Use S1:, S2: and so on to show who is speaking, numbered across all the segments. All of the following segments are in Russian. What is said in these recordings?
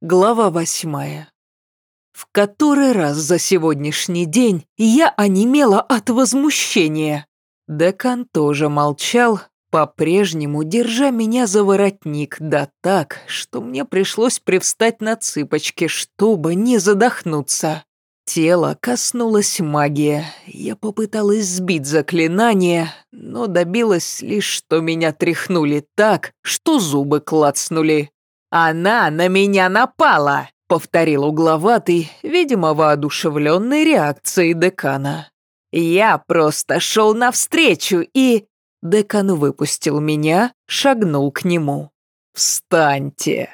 S1: Глава восьмая. В который раз за сегодняшний день я онемела от возмущения. Декан тоже молчал, по-прежнему держа меня за воротник, да так, что мне пришлось привстать на цыпочки, чтобы не задохнуться. Тело коснулась магия. Я попыталась сбить заклинание, но добилась лишь, что меня тряхнули так, что зубы клацнули. «Она на меня напала!» — повторил угловатый, видимо, воодушевленной реакцией декана. «Я просто шел навстречу и...» Декан выпустил меня, шагнул к нему. «Встаньте!»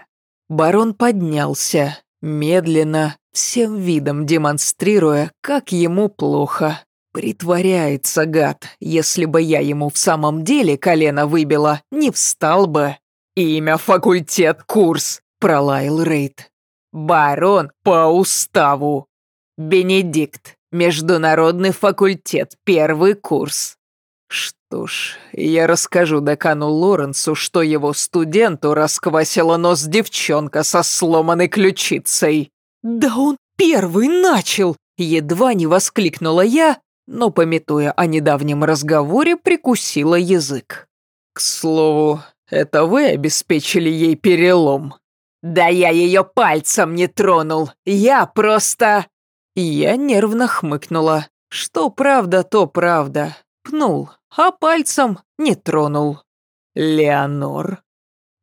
S1: Барон поднялся, медленно, всем видом демонстрируя, как ему плохо. Притворяется гад, если бы я ему в самом деле колено выбила, не встал бы. «Имя, факультет, курс», — пролаял Рейд. «Барон по уставу. Бенедикт, международный факультет, первый курс». Что ж, я расскажу декану Лоренсу, что его студенту расквасила нос девчонка со сломанной ключицей. «Да он первый начал!» Едва не воскликнула я, но, пометуя о недавнем разговоре, прикусила язык. К слову, это вы обеспечили ей перелом?» «Да я ее пальцем не тронул, я просто...» Я нервно хмыкнула. Что правда, то правда. Пнул, а пальцем не тронул. «Леонор?»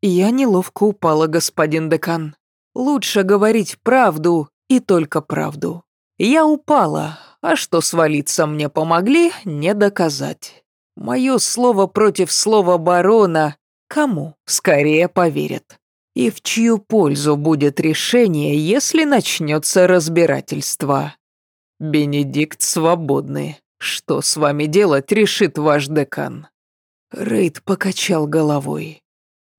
S1: Я неловко упала, господин декан. Лучше говорить правду и только правду. Я упала, а что свалиться мне помогли, не доказать. Мое слово против слова барона Кому скорее поверят? И в чью пользу будет решение, если начнется разбирательство? Бенедикт свободный. Что с вами делать, решит ваш декан. Рейд покачал головой.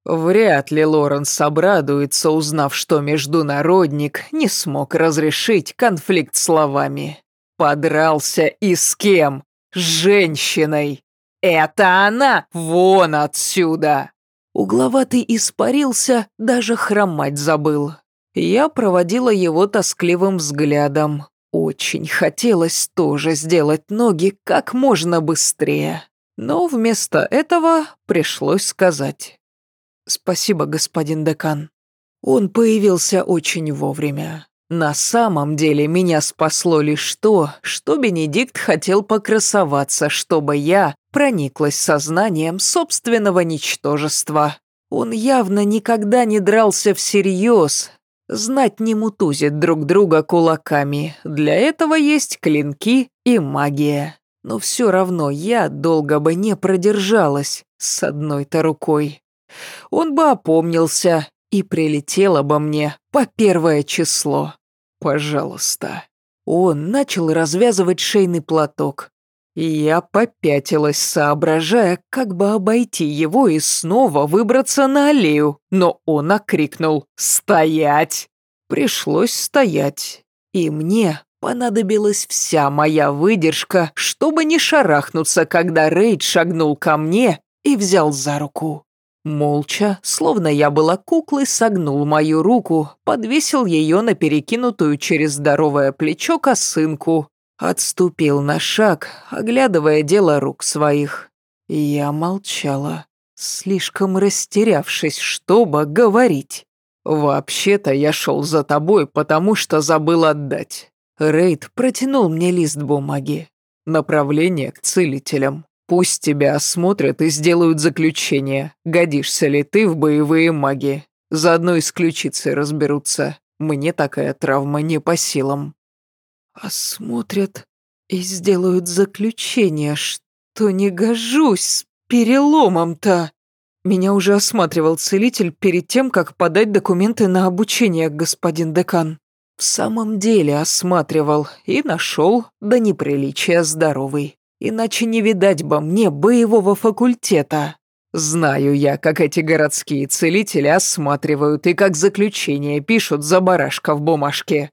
S1: Вряд ли Лоренс обрадуется, узнав, что международник не смог разрешить конфликт словами. Подрался и с кем? С женщиной. Это она! Вон отсюда! Угловатый испарился, даже хромать забыл. Я проводила его тоскливым взглядом. Очень хотелось тоже сделать ноги как можно быстрее. Но вместо этого пришлось сказать. «Спасибо, господин декан». Он появился очень вовремя. На самом деле меня спасло лишь то, что Бенедикт хотел покрасоваться, чтобы я прониклась сознанием собственного ничтожества. Он явно никогда не дрался всерьез. Знать не мутузит друг друга кулаками. Для этого есть клинки и магия. Но все равно я долго бы не продержалась с одной-то рукой. Он бы опомнился и прилетело бы мне по первое число. Пожалуйста. Он начал развязывать шейный платок, я попятилась, соображая, как бы обойти его и снова выбраться на аллею, но он окрикнул «Стоять!». Пришлось стоять, и мне понадобилась вся моя выдержка, чтобы не шарахнуться, когда Рейд шагнул ко мне и взял за руку. Молча, словно я была куклой, согнул мою руку, подвесил ее на перекинутую через здоровое плечо косынку Отступил на шаг, оглядывая дело рук своих. Я молчала, слишком растерявшись, чтобы говорить. «Вообще-то я шел за тобой, потому что забыл отдать». Рейд протянул мне лист бумаги. Направление к целителям. Пусть тебя осмотрят и сделают заключение, годишься ли ты в боевые маги. Заодно и с ключицей разберутся. Мне такая травма не по силам. Осмотрят и сделают заключение, что не гожусь с переломом-то. Меня уже осматривал целитель перед тем, как подать документы на обучение, господин декан. В самом деле осматривал и нашел до неприличия здоровый. Иначе не видать бы мне боевого факультета. Знаю я, как эти городские целители осматривают и как заключение пишут за барашка в бумажке.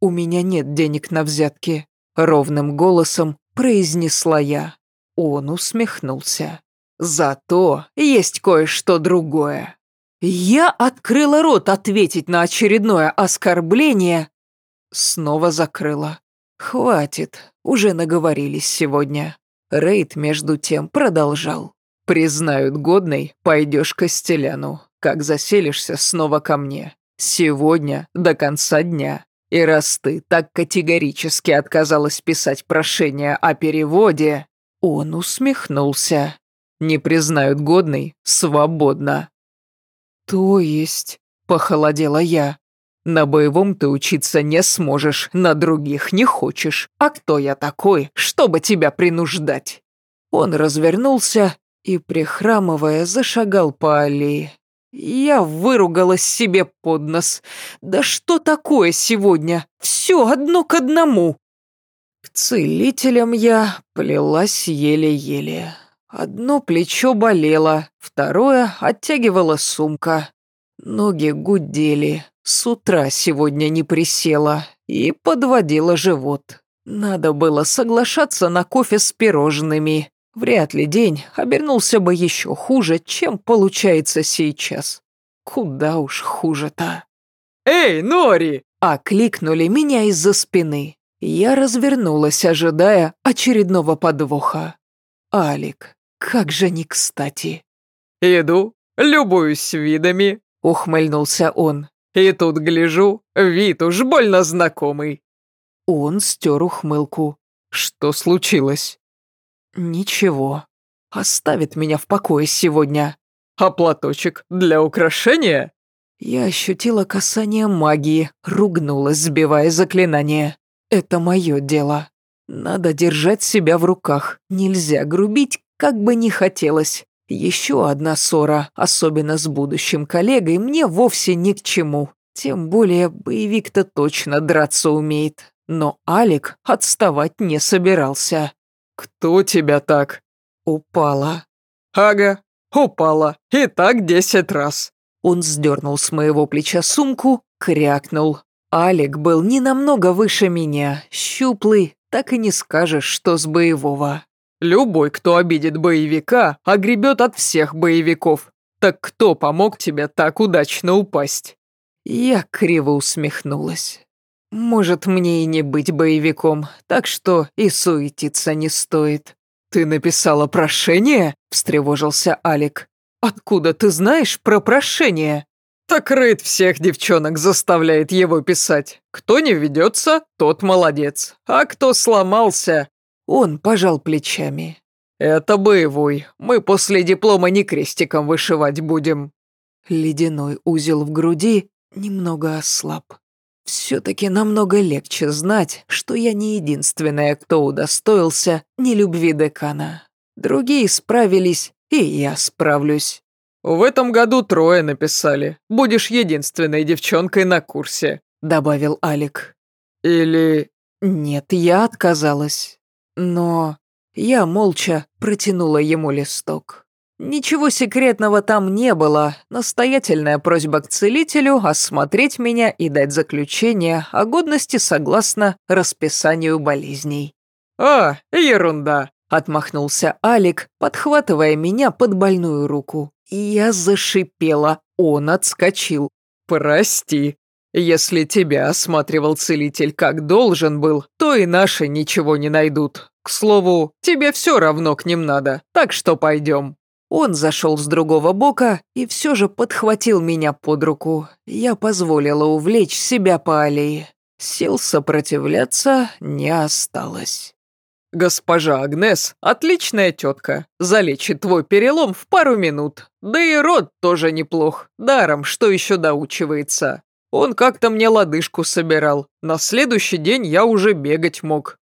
S1: «У меня нет денег на взятки», — ровным голосом произнесла я. Он усмехнулся. «Зато есть кое-что другое. Я открыла рот ответить на очередное оскорбление. Снова закрыла. Хватит, уже наговорились сегодня. Рейд, между тем, продолжал. «Признают годной, пойдешь к Стеляну. Как заселишься, снова ко мне. Сегодня, до конца дня. И раз ты так категорически отказалась писать прошение о переводе...» Он усмехнулся. «Не признают годной, свободно». «То есть...» — похолодела я. «На боевом ты учиться не сможешь, на других не хочешь. А кто я такой, чтобы тебя принуждать?» Он развернулся и, прихрамывая, зашагал по аллее. Я выругалась себе под нос. «Да что такое сегодня? Все одно к одному!» К целителям я плелась еле-еле. Одно плечо болело, второе оттягивала сумка. Ноги гудели, с утра сегодня не присела и подводила живот. Надо было соглашаться на кофе с пирожными. Вряд ли день обернулся бы еще хуже, чем получается сейчас. Куда уж хуже-то. «Эй, Нори!» — окликнули меня из-за спины. Я развернулась, ожидая очередного подвоха. Алик, как же не кстати.
S2: «Иду, любуюсь видами», — ухмыльнулся он. «И тут гляжу, вид уж больно знакомый».
S1: Он стер ухмылку.
S2: «Что случилось?»
S1: «Ничего. Оставит меня в покое сегодня».
S2: «А платочек для украшения?»
S1: Я ощутила касание магии, ругнулась, сбивая заклинание. «Это мое дело. Надо держать себя в руках. Нельзя грубить, как бы ни хотелось. Еще одна ссора, особенно с будущим коллегой, мне вовсе ни к чему. Тем более боевик-то точно драться умеет. Но Алик отставать не собирался.
S2: «Кто тебя так?»
S1: «Упала».
S2: «Ага, упала. И так десять раз».
S1: Он сдернул с моего плеча сумку, крякнул. Алик был не намного выше меня, щуплый, так и не скажешь, что с боевого.
S2: Любой, кто обидит боевика, огребет от всех боевиков. Так кто помог тебе так удачно упасть?»
S1: Я криво усмехнулась. «Может, мне и не быть боевиком, так что и суетиться не стоит».
S2: «Ты написала прошение?» – встревожился Алик. «Откуда ты знаешь про прошение?» «Так Рейд всех девчонок заставляет его писать. Кто не ведется, тот молодец. А кто сломался,
S1: он пожал плечами.
S2: «Это боевой. Мы после диплома не крестиком вышивать будем».
S1: Ледяной узел в груди немного ослаб. Все-таки намного легче знать, что я не единственная, кто удостоился нелюбви декана. Другие справились, и я справлюсь.
S2: «В этом году трое написали. Будешь единственной девчонкой на курсе», — добавил Алик. «Или...»
S1: «Нет, я отказалась. Но я молча протянула ему листок. Ничего секретного там не было, настоятельная просьба к целителю осмотреть меня и дать заключение о годности согласно расписанию болезней.
S2: «А, ерунда!»
S1: — отмахнулся Алик, подхватывая меня под больную руку. Я зашипела, он отскочил.
S2: «Прости, если тебя осматривал целитель как должен был, то и наши ничего не найдут. К слову, тебе все равно к ним надо, так что пойдем».
S1: Он зашел с другого бока и все же подхватил меня под руку. Я позволила увлечь себя по аллее. Сил сопротивляться не осталось.
S2: «Госпожа Агнес, отличная тетка, залечит твой перелом в пару минут. Да и рот тоже неплох, даром, что еще доучивается. Он как-то мне лодыжку собирал. На следующий день я уже бегать мог».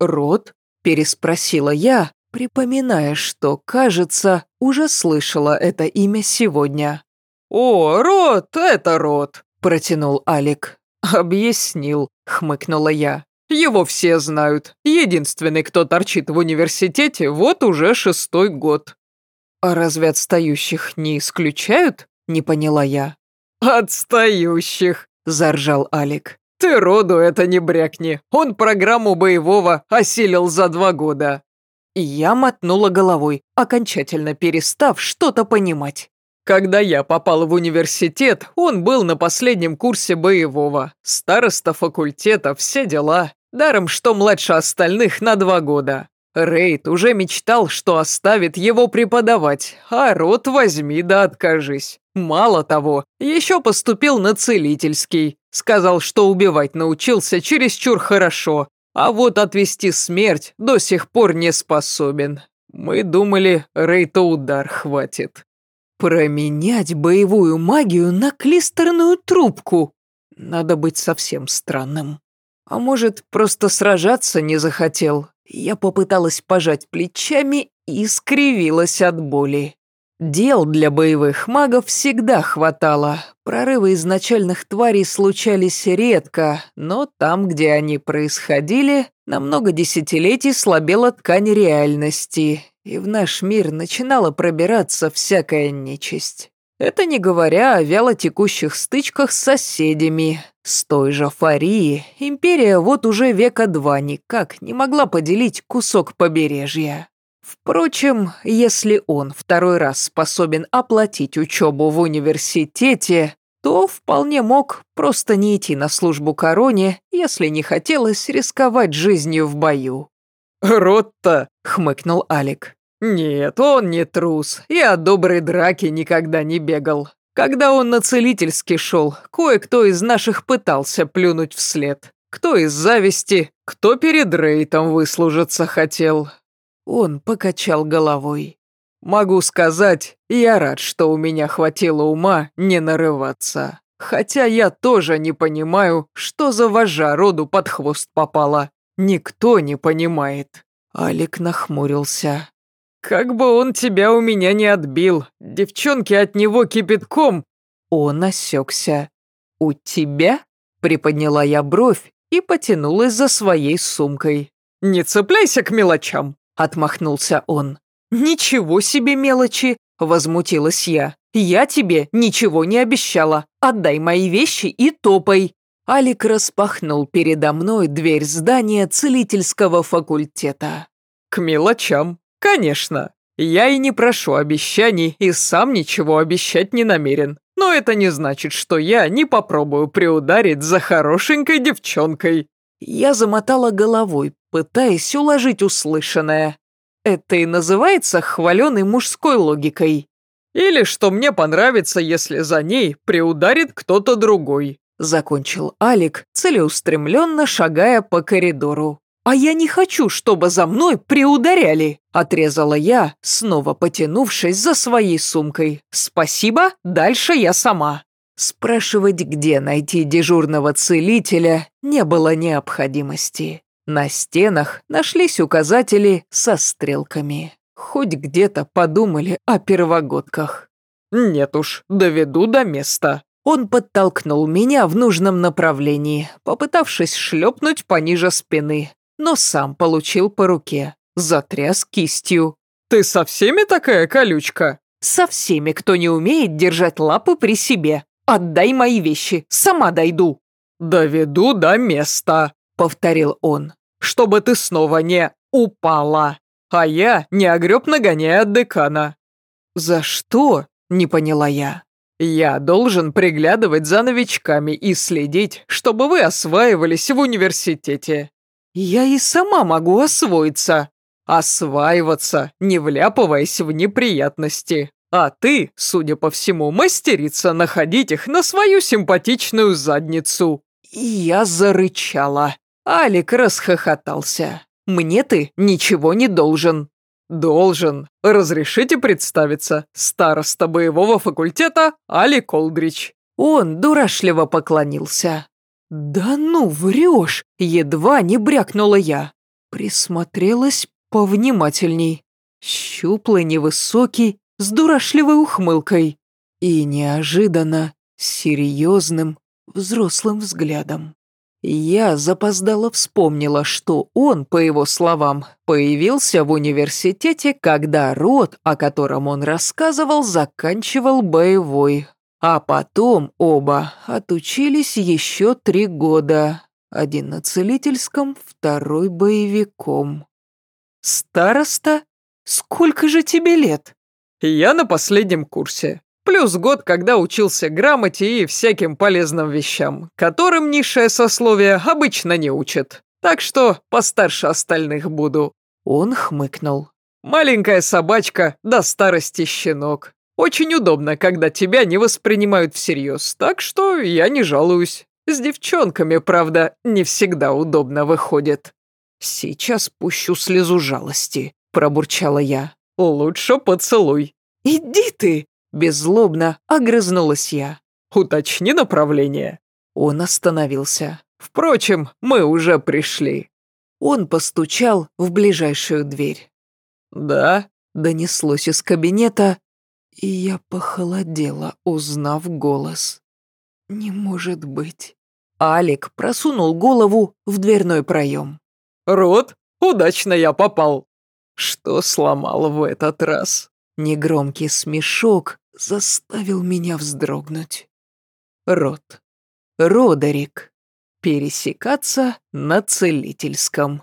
S1: «Рот?» – переспросила я, припоминая, что, кажется, уже слышала это имя сегодня.
S2: «О, Рот, это Рот!» – протянул Алик.
S1: «Объяснил», – хмыкнула я.
S2: «Его все знают. Единственный, кто торчит в университете, вот уже шестой год».
S1: «А разве отстающих не исключают?» – не поняла я.
S2: «Отстающих!» – заржал Алик. «Ты роду это не брякни. Он программу боевого осилил за два года».
S1: Я мотнула головой, окончательно перестав что-то понимать.
S2: Когда я попал в университет, он был на последнем курсе боевого. Староста факультета, все дела. Даром, что младше остальных на два года. Рейд уже мечтал, что оставит его преподавать, а рот возьми да откажись. Мало того, еще поступил на целительский. Сказал, что убивать научился чересчур хорошо, а вот отвести смерть до сих пор не способен. Мы думали, Рейта удар хватит.
S1: Променять боевую магию на клистерную трубку. Надо быть совсем странным. А может, просто сражаться не захотел? Я попыталась пожать плечами и скривилась от боли. Дел для боевых магов всегда хватало. Прорывы изначальных тварей случались редко, но там, где они происходили, на много десятилетий слабела ткань реальности, и в наш мир начинала пробираться всякая нечисть. Это не говоря о вялотекущих стычках с соседями. С той же Фарии империя вот уже века два никак не могла поделить кусок побережья. Впрочем, если он второй раз способен оплатить учебу в университете, то вполне мог просто не идти на службу короне, если не хотелось рисковать жизнью в бою.
S2: «Рот-то!» — хмыкнул Алик. «Нет, он не трус, и от доброй драки никогда не бегал. Когда он на целительский шел, кое-кто из наших пытался плюнуть вслед. Кто из зависти, кто перед Рейтом выслужиться хотел».
S1: Он покачал головой.
S2: «Могу сказать, я рад, что у меня хватило ума не нарываться. Хотя я тоже не понимаю, что за вожа роду под хвост попала. Никто не понимает».
S1: Алик нахмурился.
S2: «Как бы он тебя у меня не отбил, девчонки от него кипятком!»
S1: Он осекся. «У тебя?» — приподняла я бровь и потянулась за своей сумкой.
S2: «Не цепляйся к мелочам!»
S1: — отмахнулся он. «Ничего себе мелочи!» — возмутилась я. «Я тебе ничего не обещала. Отдай мои вещи и топай!» Алик распахнул передо мной дверь здания целительского факультета.
S2: «К мелочам!» «Конечно. Я и не прошу обещаний, и сам ничего обещать не намерен. Но это не значит, что я не попробую приударить за хорошенькой девчонкой».
S1: Я замотала головой, пытаясь уложить услышанное. Это и называется хваленой мужской логикой.
S2: Или что мне понравится, если за ней приударит кто-то другой.
S1: Закончил Алик, целеустремленно шагая по коридору. «А я не хочу, чтобы за мной приударяли», – отрезала я, снова потянувшись за своей сумкой. «Спасибо, дальше я сама». Спрашивать, где найти дежурного целителя, не было необходимости. На стенах нашлись указатели со стрелками. Хоть где-то подумали о первогодках.
S2: «Нет уж, доведу до места»,
S1: он подтолкнул меня в нужном направлении, попытавшись шлепнуть пониже спины но сам получил по руке, затряс кистью.
S2: «Ты со всеми такая колючка?»
S1: «Со всеми, кто не умеет держать лапы при себе. Отдай мои вещи, сама дойду».
S2: «Доведу до места», — повторил он, «чтобы ты снова не упала, а я не огреб нагоняя от декана».
S1: «За что?» — не поняла я.
S2: «Я должен приглядывать за новичками и следить, чтобы вы осваивались в университете.
S1: «Я и сама могу освоиться».
S2: «Осваиваться, не вляпываясь в неприятности. А ты, судя по всему, мастерица находить их на свою симпатичную задницу».
S1: И я зарычала. Алик расхохотался. «Мне ты ничего не должен».
S2: «Должен. Разрешите представиться. Староста боевого факультета Али Колдрич».
S1: Он дурашливо поклонился. «Да ну, врешь!» — едва не брякнула я. Присмотрелась повнимательней. Щуплый, невысокий, с дурашливой ухмылкой. И неожиданно серьезным, взрослым взглядом. Я запоздало вспомнила, что он, по его словам, появился в университете, когда род, о котором он рассказывал, заканчивал боевой. А потом оба отучились еще три года. Один на целительском, второй боевиком. «Староста? Сколько же тебе лет?»
S2: «Я на последнем курсе. Плюс год, когда учился грамоте и всяким полезным вещам, которым низшее сословие обычно не учат. Так что постарше остальных буду».
S1: Он хмыкнул.
S2: «Маленькая собачка, до старости щенок. Очень удобно, когда тебя не воспринимают всерьез, так что я не жалуюсь. С девчонками, правда, не всегда удобно выходит».
S1: «Сейчас пущу слезу жалости», — пробурчала я.
S2: «Лучше поцелуй».
S1: «Иди ты!» Беззлобно огрызнулась я.
S2: «Уточни направление».
S1: Он остановился.
S2: «Впрочем, мы уже пришли».
S1: Он постучал в ближайшую дверь.
S2: «Да?»
S1: — донеслось из кабинета, и я похолодела, узнав голос. «Не может быть». Алик просунул голову в дверной проем.
S2: «Рот, удачно я попал. Что сломал в этот раз?»
S1: Негромкий смешок заставил меня вздрогнуть. Рот. Родерик. Пересекаться на целительском.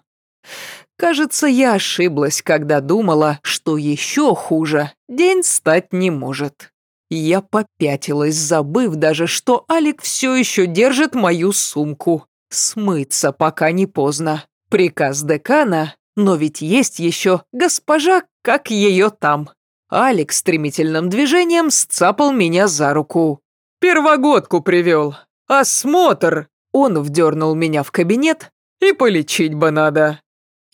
S1: Кажется, я ошиблась, когда думала, что еще хуже день стать не может. Я попятилась, забыв даже, что Алик все еще держит мою сумку. Смыться, пока не поздно. Приказ декана, но ведь есть еще госпожа, как ее там. Алекс стремительным движением сцапал меня за руку.
S2: «Первогодку привел. Осмотр!»
S1: Он вдернул меня в кабинет.
S2: «И полечить бы надо».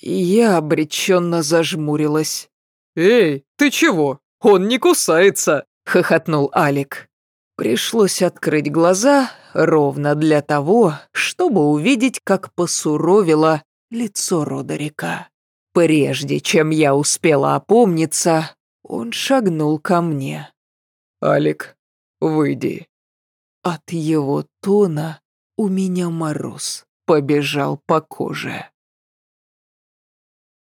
S1: Я обреченно зажмурилась.
S2: «Эй, ты чего? Он не кусается!»
S1: — хохотнул Алик. Пришлось открыть глаза ровно для того, чтобы увидеть, как посуровило лицо Родерика. Прежде чем я успела опомниться, он шагнул ко мне.
S2: «Алик, выйди».
S1: От его тона у меня мороз побежал по коже.